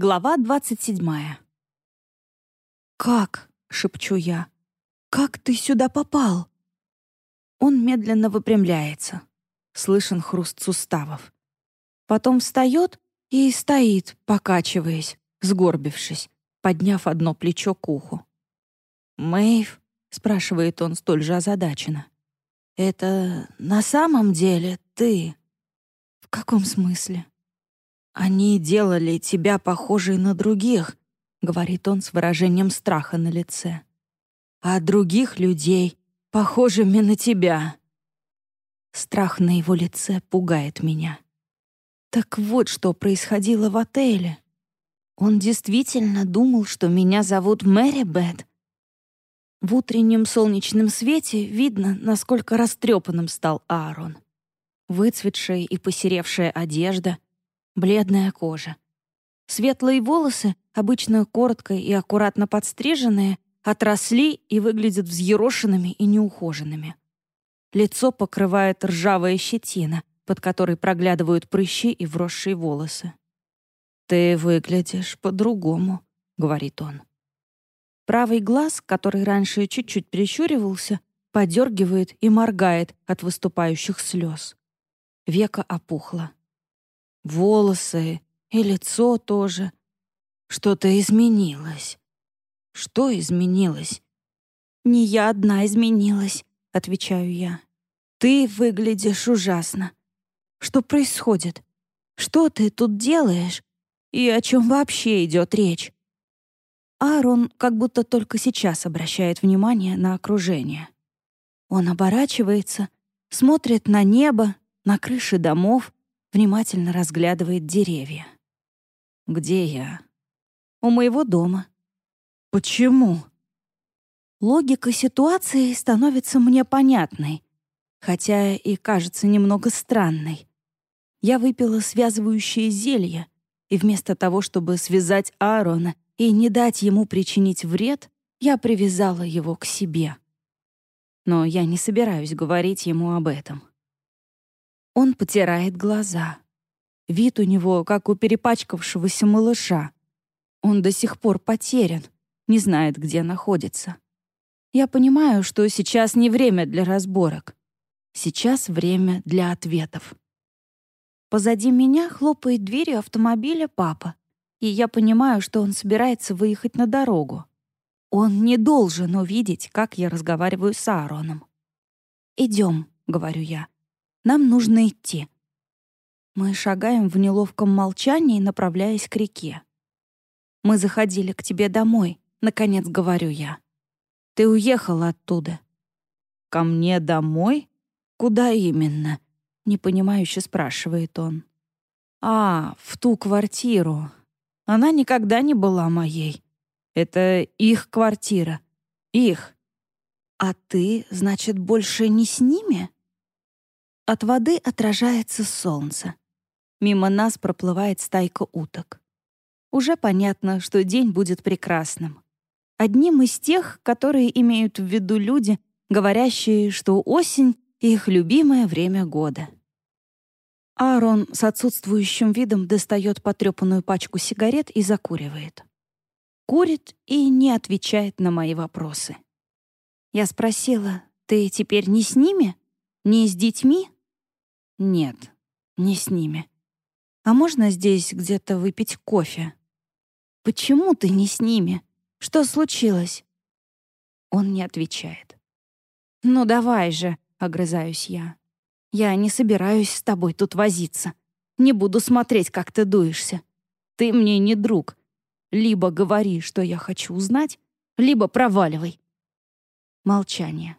Глава двадцать седьмая. «Как?» — шепчу я. «Как ты сюда попал?» Он медленно выпрямляется. Слышен хруст суставов. Потом встает и стоит, покачиваясь, сгорбившись, подняв одно плечо к уху. «Мэйв?» — спрашивает он столь же озадаченно. «Это на самом деле ты?» «В каком смысле?» «Они делали тебя похожей на других», — говорит он с выражением страха на лице. «А других людей похожими на тебя». Страх на его лице пугает меня. Так вот, что происходило в отеле. Он действительно думал, что меня зовут Мэри Бет. В утреннем солнечном свете видно, насколько растрепанным стал Аарон. Выцветшая и посеревшая одежда — бледная кожа. Светлые волосы, обычно коротко и аккуратно подстриженные, отросли и выглядят взъерошенными и неухоженными. Лицо покрывает ржавая щетина, под которой проглядывают прыщи и вросшие волосы. «Ты выглядишь по-другому», — говорит он. Правый глаз, который раньше чуть-чуть прищуривался, подергивает и моргает от выступающих слез. Века опухло волосы и лицо тоже. Что-то изменилось. Что изменилось? «Не я одна изменилась», — отвечаю я. «Ты выглядишь ужасно. Что происходит? Что ты тут делаешь? И о чем вообще идет речь?» Аарон как будто только сейчас обращает внимание на окружение. Он оборачивается, смотрит на небо, на крыши домов, внимательно разглядывает деревья. «Где я?» «У моего дома». «Почему?» Логика ситуации становится мне понятной, хотя и кажется немного странной. Я выпила связывающее зелье, и вместо того, чтобы связать Аарона и не дать ему причинить вред, я привязала его к себе. Но я не собираюсь говорить ему об этом. Он потирает глаза. Вид у него, как у перепачкавшегося малыша. Он до сих пор потерян, не знает, где находится. Я понимаю, что сейчас не время для разборок. Сейчас время для ответов. Позади меня хлопает дверью автомобиля папа, и я понимаю, что он собирается выехать на дорогу. Он не должен увидеть, как я разговариваю с Аароном. «Идем», — говорю я. Нам нужно идти. Мы шагаем в неловком молчании, направляясь к реке. Мы заходили к тебе домой, наконец говорю я. Ты уехала оттуда. Ко мне домой? Куда именно? Непонимающе спрашивает он. А, в ту квартиру. Она никогда не была моей. Это их квартира. Их. А ты, значит, больше не с ними? От воды отражается солнце. Мимо нас проплывает стайка уток. Уже понятно, что день будет прекрасным. Одним из тех, которые имеют в виду люди, говорящие, что осень — их любимое время года. Аарон с отсутствующим видом достает потрепанную пачку сигарет и закуривает. Курит и не отвечает на мои вопросы. Я спросила, «Ты теперь не с ними? Не с детьми?» Нет, не с ними. А можно здесь где-то выпить кофе? Почему ты не с ними? Что случилось? Он не отвечает. Ну давай же, огрызаюсь я. Я не собираюсь с тобой тут возиться. Не буду смотреть, как ты дуешься. Ты мне не друг. Либо говори, что я хочу узнать, либо проваливай. Молчание.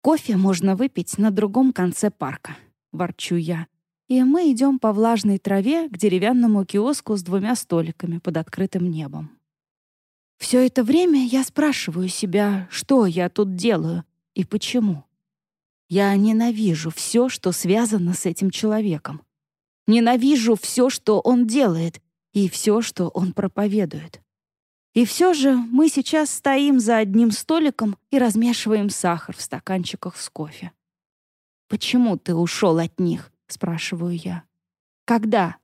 Кофе можно выпить на другом конце парка. — ворчу я. И мы идем по влажной траве к деревянному киоску с двумя столиками под открытым небом. Все это время я спрашиваю себя, что я тут делаю и почему. Я ненавижу все, что связано с этим человеком. Ненавижу все, что он делает, и все, что он проповедует. И все же мы сейчас стоим за одним столиком и размешиваем сахар в стаканчиках с кофе. «Почему ты ушел от них?» — спрашиваю я. «Когда?»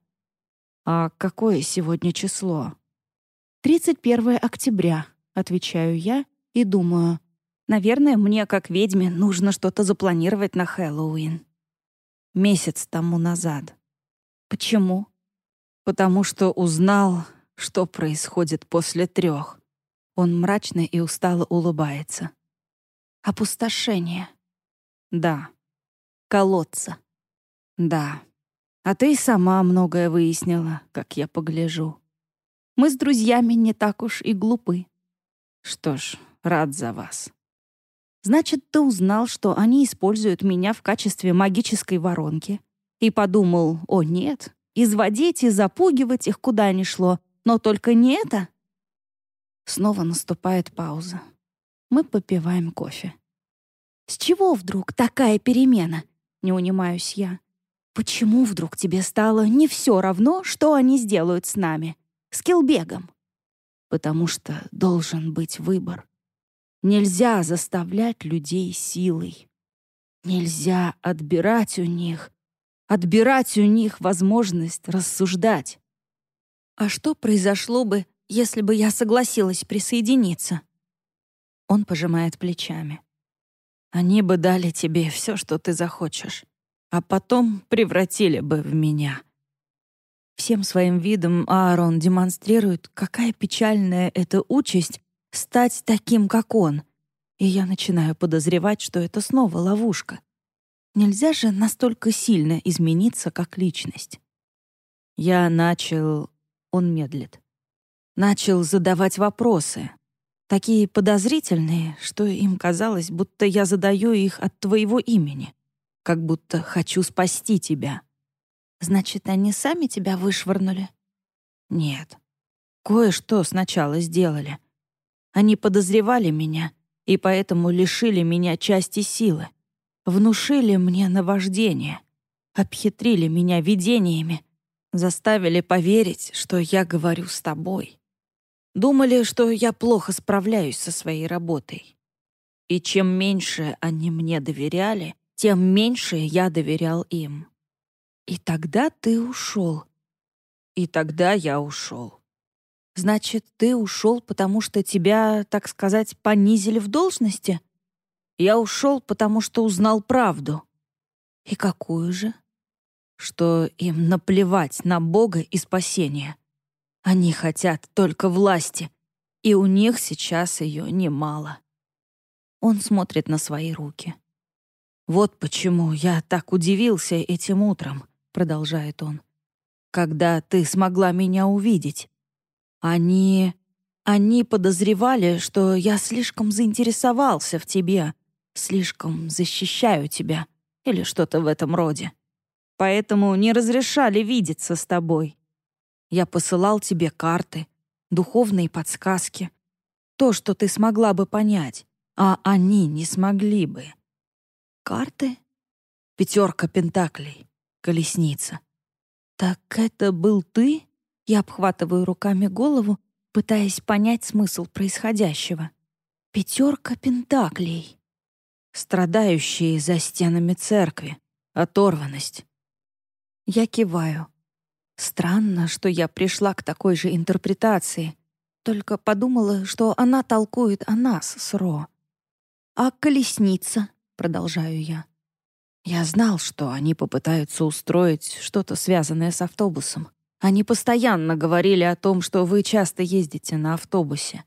«А какое сегодня число?» «31 октября», — отвечаю я и думаю, «наверное, мне, как ведьме, нужно что-то запланировать на Хэллоуин». Месяц тому назад. Почему? Потому что узнал, что происходит после трех. Он мрачно и устало улыбается. Опустошение. Да. Колодца. Да. А ты сама многое выяснила, как я погляжу. Мы с друзьями не так уж и глупы. Что ж, рад за вас. Значит, ты узнал, что они используют меня в качестве магической воронки. И подумал, о нет, изводить и запугивать их куда ни шло, но только не это. Снова наступает пауза. Мы попиваем кофе. «С чего вдруг такая перемена?» — не унимаюсь я. «Почему вдруг тебе стало не все равно, что они сделают с нами?» с Келбегом. Потому что должен быть выбор. Нельзя заставлять людей силой. Нельзя отбирать у них, отбирать у них возможность рассуждать. А что произошло бы, если бы я согласилась присоединиться? Он пожимает плечами. Они бы дали тебе все, что ты захочешь, а потом превратили бы в меня. Всем своим видом Аарон демонстрирует, какая печальная эта участь — стать таким, как он. И я начинаю подозревать, что это снова ловушка. Нельзя же настолько сильно измениться как личность. Я начал... Он медлит. Начал задавать вопросы. Такие подозрительные, что им казалось, будто я задаю их от твоего имени. Как будто хочу спасти тебя. Значит, они сами тебя вышвырнули? Нет. Кое-что сначала сделали. Они подозревали меня и поэтому лишили меня части силы. Внушили мне наваждение. Обхитрили меня видениями. Заставили поверить, что я говорю с тобой. Думали, что я плохо справляюсь со своей работой. И чем меньше они мне доверяли, тем меньше я доверял им. И тогда ты ушел. И тогда я ушел. Значит, ты ушел, потому что тебя, так сказать, понизили в должности? Я ушел, потому что узнал правду. И какую же? Что им наплевать на Бога и спасение. Они хотят только власти, и у них сейчас ее немало. Он смотрит на свои руки. Вот почему я так удивился этим утром продолжает он, когда ты смогла меня увидеть. Они... они подозревали, что я слишком заинтересовался в тебе, слишком защищаю тебя или что-то в этом роде. Поэтому не разрешали видеться с тобой. Я посылал тебе карты, духовные подсказки, то, что ты смогла бы понять, а они не смогли бы. Карты? Пятерка пентаклей колесница. «Так это был ты?» Я обхватываю руками голову, пытаясь понять смысл происходящего. «Пятерка пентаклей». Страдающие за стенами церкви. Оторванность. Я киваю. Странно, что я пришла к такой же интерпретации, только подумала, что она толкует о нас с Ро. «А колесница?» — продолжаю я. Я знал, что они попытаются устроить что-то связанное с автобусом. Они постоянно говорили о том, что вы часто ездите на автобусе.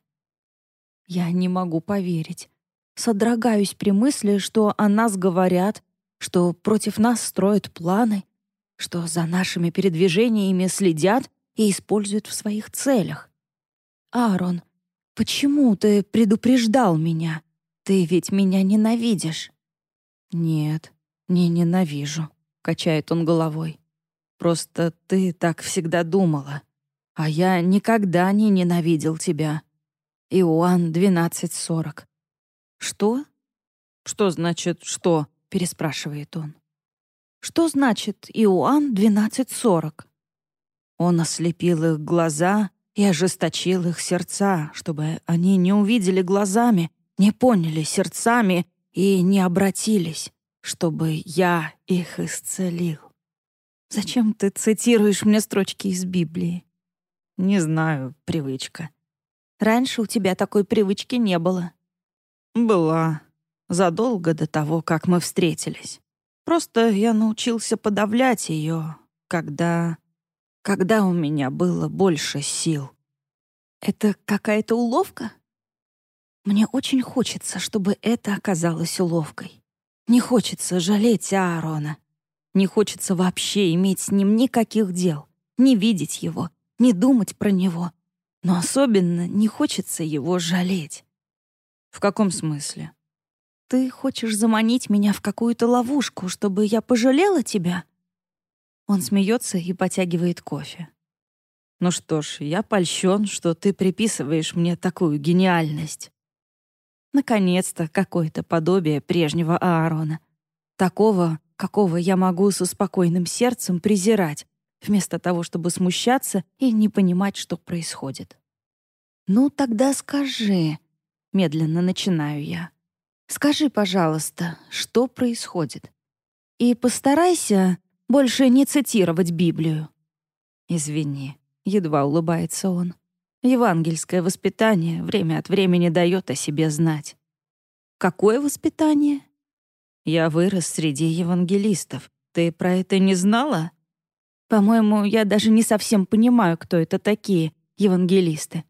Я не могу поверить. Содрогаюсь при мысли, что о нас говорят, что против нас строят планы, что за нашими передвижениями следят и используют в своих целях. «Аарон, почему ты предупреждал меня? Ты ведь меня ненавидишь». «Нет, «Не ненавижу», — качает он головой. «Просто ты так всегда думала. А я никогда не ненавидел тебя. Иоанн 12.40». «Что?» «Что значит «что»?» — переспрашивает он. «Что значит Иоанн 12.40?» Он ослепил их глаза и ожесточил их сердца, чтобы они не увидели глазами, не поняли сердцами и не обратились чтобы я их исцелил. Зачем ты цитируешь мне строчки из Библии? Не знаю, привычка. Раньше у тебя такой привычки не было. Была. Задолго до того, как мы встретились. Просто я научился подавлять ее, когда... когда у меня было больше сил. Это какая-то уловка? Мне очень хочется, чтобы это оказалось уловкой. Не хочется жалеть Аарона. Не хочется вообще иметь с ним никаких дел, не видеть его, не думать про него. Но особенно не хочется его жалеть. В каком смысле? Ты хочешь заманить меня в какую-то ловушку, чтобы я пожалела тебя? Он смеется и потягивает кофе. Ну что ж, я польщен, что ты приписываешь мне такую гениальность. Наконец-то какое-то подобие прежнего Аарона. Такого, какого я могу со спокойным сердцем презирать, вместо того, чтобы смущаться и не понимать, что происходит. «Ну, тогда скажи», — медленно начинаю я. «Скажи, пожалуйста, что происходит? И постарайся больше не цитировать Библию». «Извини», — едва улыбается он. Евангельское воспитание время от времени дает о себе знать. Какое воспитание? Я вырос среди евангелистов. Ты про это не знала? По-моему, я даже не совсем понимаю, кто это такие евангелисты.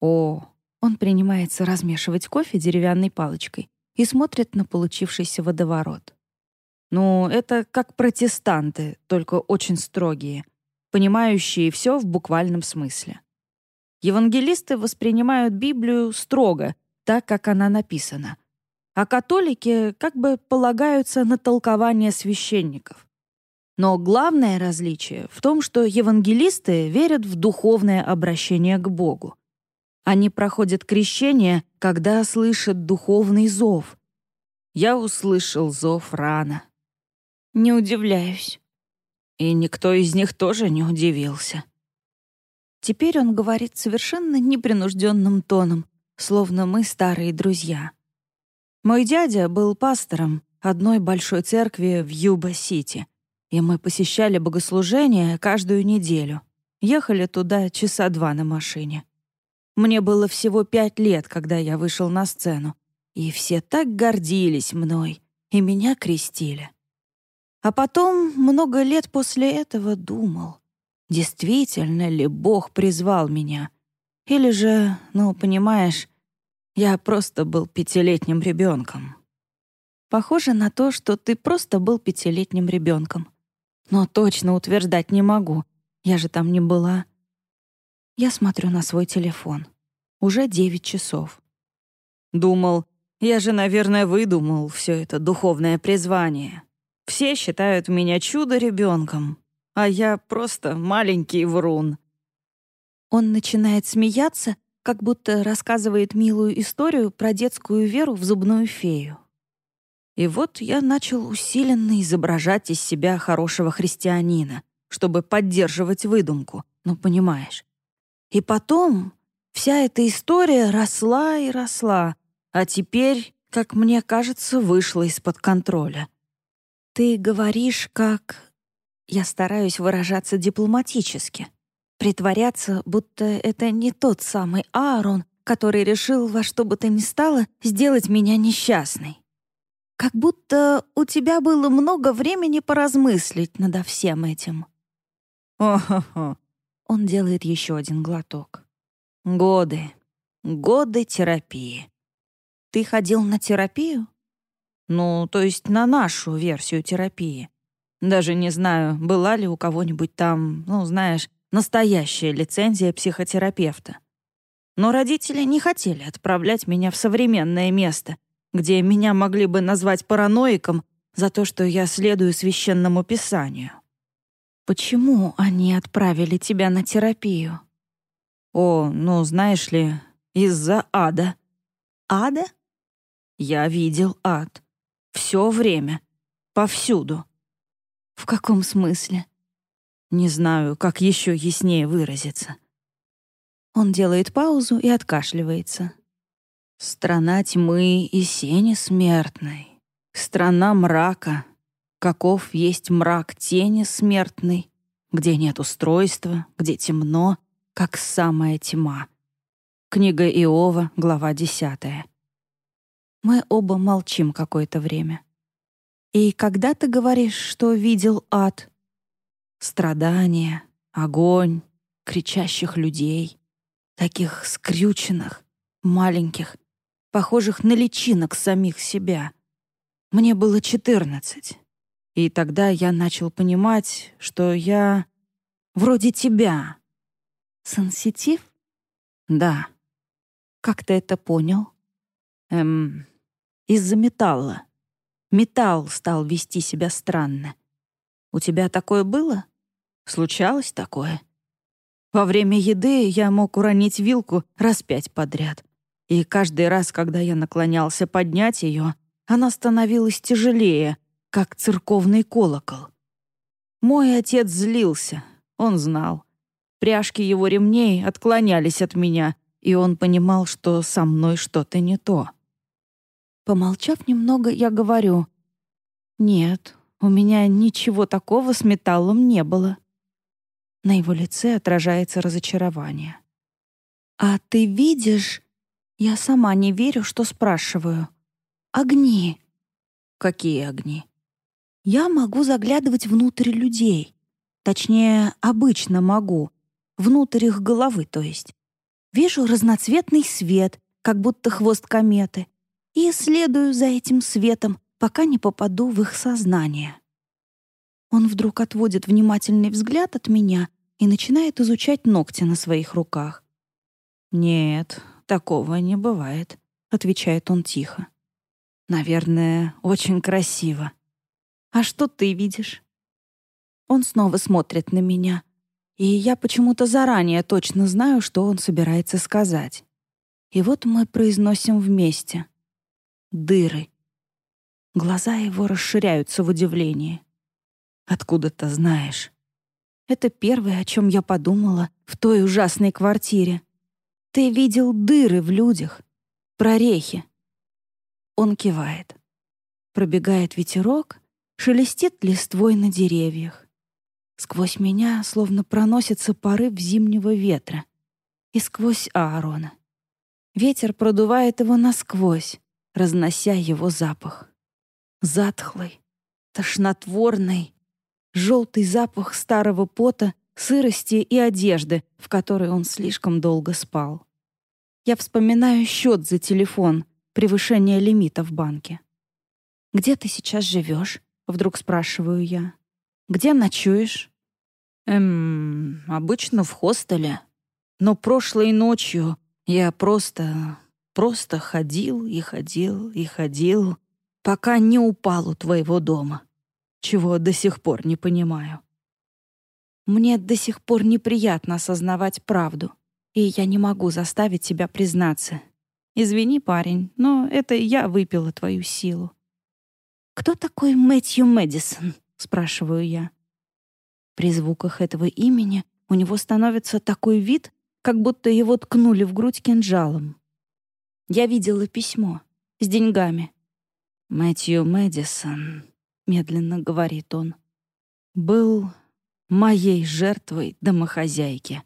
О, он принимается размешивать кофе деревянной палочкой и смотрит на получившийся водоворот. Ну, это как протестанты, только очень строгие, понимающие все в буквальном смысле. Евангелисты воспринимают Библию строго, так, как она написана. А католики как бы полагаются на толкование священников. Но главное различие в том, что евангелисты верят в духовное обращение к Богу. Они проходят крещение, когда слышат духовный зов. Я услышал зов рано. Не удивляюсь. И никто из них тоже не удивился. Теперь он говорит совершенно непринужденным тоном, словно мы старые друзья. Мой дядя был пастором одной большой церкви в Юба-Сити, и мы посещали богослужения каждую неделю. Ехали туда часа два на машине. Мне было всего пять лет, когда я вышел на сцену, и все так гордились мной, и меня крестили. А потом, много лет после этого, думал, действительно ли Бог призвал меня. Или же, ну, понимаешь, я просто был пятилетним ребенком. Похоже на то, что ты просто был пятилетним ребенком. Но точно утверждать не могу. Я же там не была. Я смотрю на свой телефон. Уже девять часов. Думал, я же, наверное, выдумал все это духовное призвание. Все считают меня чудо-ребенком, а я просто маленький врун». Он начинает смеяться, как будто рассказывает милую историю про детскую веру в зубную фею. И вот я начал усиленно изображать из себя хорошего христианина, чтобы поддерживать выдумку, ну, понимаешь. И потом вся эта история росла и росла, а теперь, как мне кажется, вышла из-под контроля. Ты говоришь, как я стараюсь выражаться дипломатически, притворяться, будто это не тот самый Аарон, который решил во что бы то ни стало сделать меня несчастной. Как будто у тебя было много времени поразмыслить над всем этим. О-хо-хо. Он делает еще один глоток. Годы. Годы терапии. Ты ходил на терапию? Ну, то есть на нашу версию терапии. Даже не знаю, была ли у кого-нибудь там, ну, знаешь, настоящая лицензия психотерапевта. Но родители не хотели отправлять меня в современное место, где меня могли бы назвать параноиком за то, что я следую священному писанию. Почему они отправили тебя на терапию? О, ну, знаешь ли, из-за ада. Ада? Я видел ад. Все время. Повсюду. В каком смысле? Не знаю, как еще яснее выразиться. Он делает паузу и откашливается. Страна тьмы и сени смертной. Страна мрака. Каков есть мрак тени смертный, где нет устройства, где темно, как самая тьма. Книга Иова, глава десятая. Мы оба молчим какое-то время. «И когда ты говоришь, что видел ад?» Страдания, огонь, кричащих людей, таких скрюченных, маленьких, похожих на личинок самих себя. Мне было четырнадцать. И тогда я начал понимать, что я вроде тебя. Сенситив? Да. Как ты это понял? Эм, из-за металла. Металл стал вести себя странно. У тебя такое было? Случалось такое? Во время еды я мог уронить вилку раз пять подряд. И каждый раз, когда я наклонялся поднять ее, она становилась тяжелее, как церковный колокол. Мой отец злился, он знал. Пряжки его ремней отклонялись от меня, и он понимал, что со мной что-то не то. Помолчав немного, я говорю, «Нет, у меня ничего такого с металлом не было». На его лице отражается разочарование. «А ты видишь...» Я сама не верю, что спрашиваю. «Огни». «Какие огни?» Я могу заглядывать внутрь людей. Точнее, обычно могу. Внутрь их головы, то есть. Вижу разноцветный свет, как будто хвост кометы, и следую за этим светом, пока не попаду в их сознание. Он вдруг отводит внимательный взгляд от меня и начинает изучать ногти на своих руках. «Нет, такого не бывает», — отвечает он тихо. «Наверное, очень красиво». «А что ты видишь?» Он снова смотрит на меня, и я почему-то заранее точно знаю, что он собирается сказать. И вот мы произносим вместе. «Дыры». Глаза его расширяются в удивлении. «Откуда ты знаешь?» Это первое, о чем я подумала в той ужасной квартире. Ты видел дыры в людях, прорехи. Он кивает. Пробегает ветерок, шелестит листвой на деревьях. Сквозь меня словно проносится порыв зимнего ветра. И сквозь Аарона. Ветер продувает его насквозь, разнося его запах затхлый, тошнотворный, желтый запах старого пота, сырости и одежды, в которой он слишком долго спал. Я вспоминаю счет за телефон, превышение лимита в банке. «Где ты сейчас живешь?» — вдруг спрашиваю я. «Где ночуешь?» «Эм, обычно в хостеле. Но прошлой ночью я просто... просто ходил и ходил и ходил, пока не упал у твоего дома, чего до сих пор не понимаю. Мне до сих пор неприятно осознавать правду, и я не могу заставить себя признаться. Извини, парень, но это я выпила твою силу. «Кто такой Мэтью Мэдисон?» — спрашиваю я. При звуках этого имени у него становится такой вид, как будто его ткнули в грудь кинжалом. Я видела письмо с деньгами, Мэтью Мэдисон, медленно говорит он, был моей жертвой домохозяйки.